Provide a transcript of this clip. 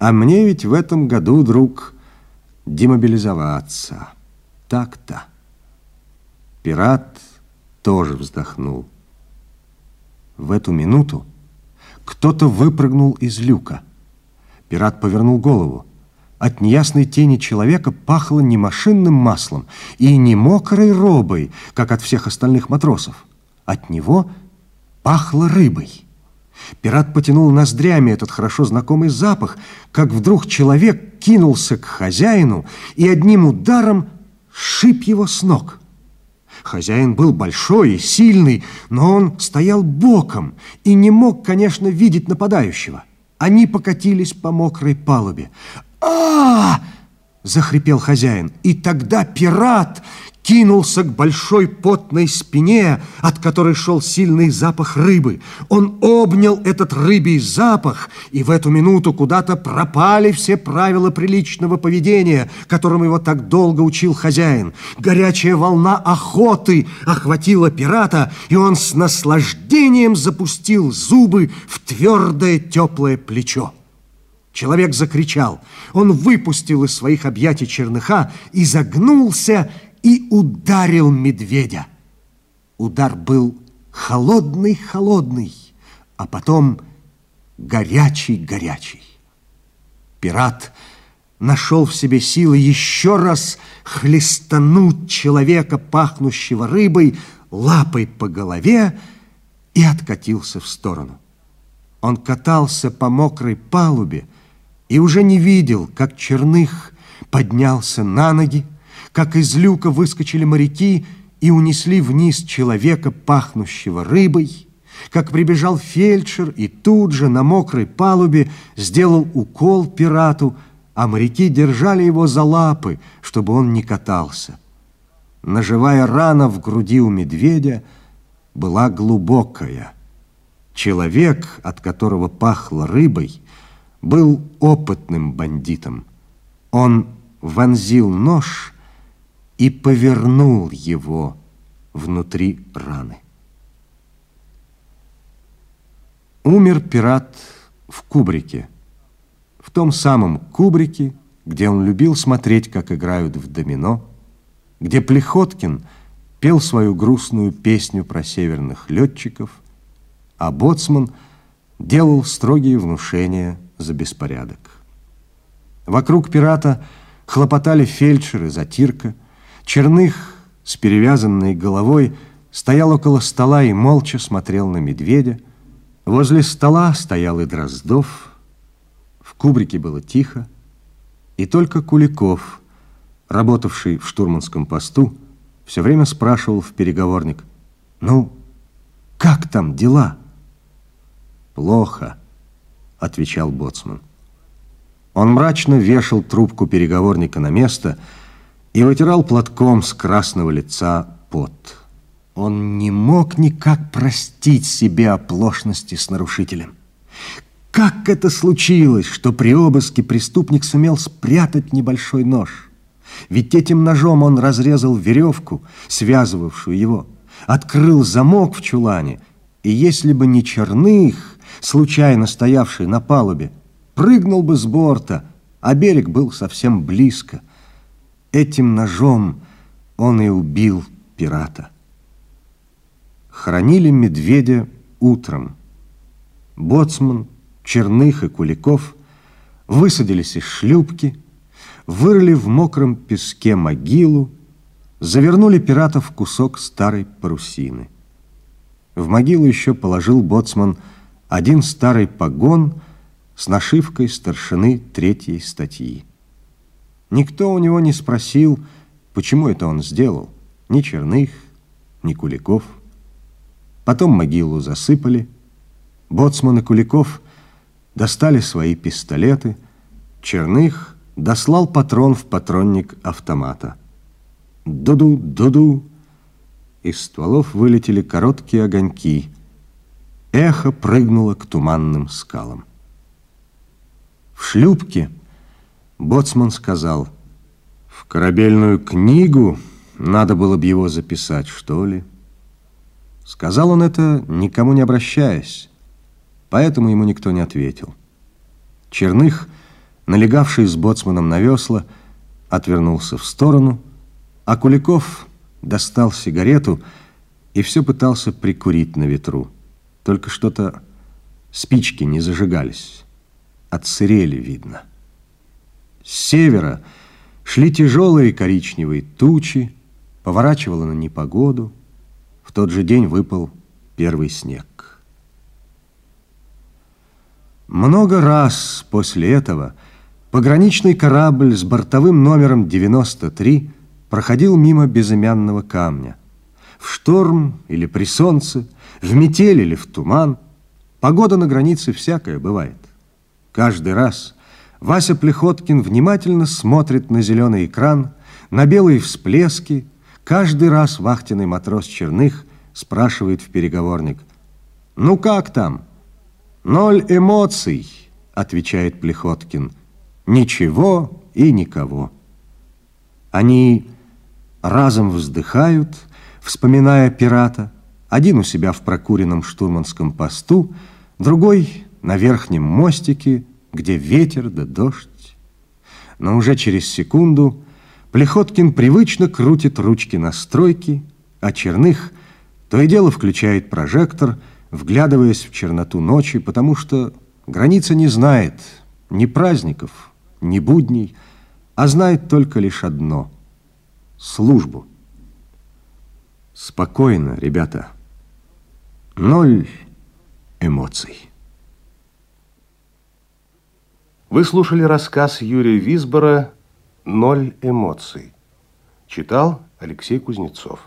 А мне ведь в этом году, друг, демобилизоваться. Так-то. Пират тоже вздохнул. В эту минуту кто-то выпрыгнул из люка. Пират повернул голову. От неясной тени человека пахло не машинным маслом и не мокрой робой, как от всех остальных матросов. От него пахло рыбой. Пират потянул ноздрями этот хорошо знакомый запах, как вдруг человек кинулся к хозяину и одним ударом шип его с ног. Хозяин был большой и сильный, но он стоял боком и не мог, конечно, видеть нападающего. Они покатились по мокрой палубе. а, -а, -а захрипел хозяин. И тогда пират кинулся к большой потной спине, от которой шел сильный запах рыбы. Он обнял этот рыбий запах, и в эту минуту куда-то пропали все правила приличного поведения, которым его так долго учил хозяин. Горячая волна охоты охватила пирата, и он с наслаждением запустил зубы в твердое теплое плечо. Человек закричал. Он выпустил из своих объятий черныха и загнулся, и ударил медведя. Удар был холодный-холодный, а потом горячий-горячий. Пират нашел в себе силы еще раз хлестануть человека, пахнущего рыбой, лапой по голове и откатился в сторону. Он катался по мокрой палубе и уже не видел, как Черных поднялся на ноги, как из люка выскочили моряки и унесли вниз человека, пахнущего рыбой, как прибежал фельдшер и тут же на мокрой палубе сделал укол пирату, а моряки держали его за лапы, чтобы он не катался. Ножевая рана в груди у медведя была глубокая. Человек, от которого пахло рыбой, был опытным бандитом. Он вонзил нож и повернул его внутри раны. Умер пират в кубрике, в том самом кубрике, где он любил смотреть, как играют в домино, где Плехоткин пел свою грустную песню про северных летчиков, а Боцман делал строгие внушения за беспорядок. Вокруг пирата хлопотали фельдшеры, затирка, Черных с перевязанной головой стоял около стола и молча смотрел на медведя. Возле стола стоял и Дроздов. В кубрике было тихо, и только Куликов, работавший в штурманском посту, все время спрашивал в переговорник, «Ну, как там дела?» «Плохо», — отвечал Боцман. Он мрачно вешал трубку переговорника на место — и вытирал платком с красного лица пот. Он не мог никак простить себе оплошности с нарушителем. Как это случилось, что при обыске преступник сумел спрятать небольшой нож? Ведь этим ножом он разрезал веревку, связывавшую его, открыл замок в чулане, и если бы не Черных, случайно стоявший на палубе, прыгнул бы с борта, а берег был совсем близко – Этим ножом он и убил пирата. Хранили медведя утром. Боцман, Черных и Куликов высадились из шлюпки, вырыли в мокром песке могилу, завернули пирата в кусок старой парусины. В могилу еще положил боцман один старый погон с нашивкой старшины третьей статьи. Никто у него не спросил, почему это он сделал. Ни Черных, ни Куликов. Потом могилу засыпали. Боцман и Куликов достали свои пистолеты. Черных дослал патрон в патронник автомата. Дуду, дуду. Из стволов вылетели короткие огоньки. Эхо прыгнуло к туманным скалам. В шлюпке Боцман сказал, «В корабельную книгу надо было бы его записать, что ли?» Сказал он это, никому не обращаясь, поэтому ему никто не ответил. Черных налегавший с боцманом на весла, отвернулся в сторону, а Куликов достал сигарету и все пытался прикурить на ветру. Только что-то спички не зажигались. Отсырели, видно. С севера шли тяжелые коричневые тучи, поворачивало на непогоду. В тот же день выпал первый снег. Много раз после этого пограничный корабль с бортовым номером 93 проходил мимо безымянного камня. В шторм или при солнце, в метель или в туман. Погода на границе всякая бывает. Каждый раз Вася Плехоткин внимательно смотрит на зеленый экран, на белые всплески. Каждый раз вахтенный матрос Черных спрашивает в переговорник. «Ну как там?» «Ноль эмоций», отвечает Плехоткин. «Ничего и никого». Они разом вздыхают, вспоминая пирата, один у себя в прокуренном штурманском посту, другой на верхнем мостике, где ветер да дождь. Но уже через секунду Плехоткин привычно крутит ручки настройки, а Черных то и дело включает прожектор, вглядываясь в черноту ночи, потому что граница не знает ни праздников, ни будней, а знает только лишь одно — службу. Спокойно, ребята. Ноль эмоций. Вы слушали рассказ Юрия Висбора «Ноль эмоций». Читал Алексей Кузнецов.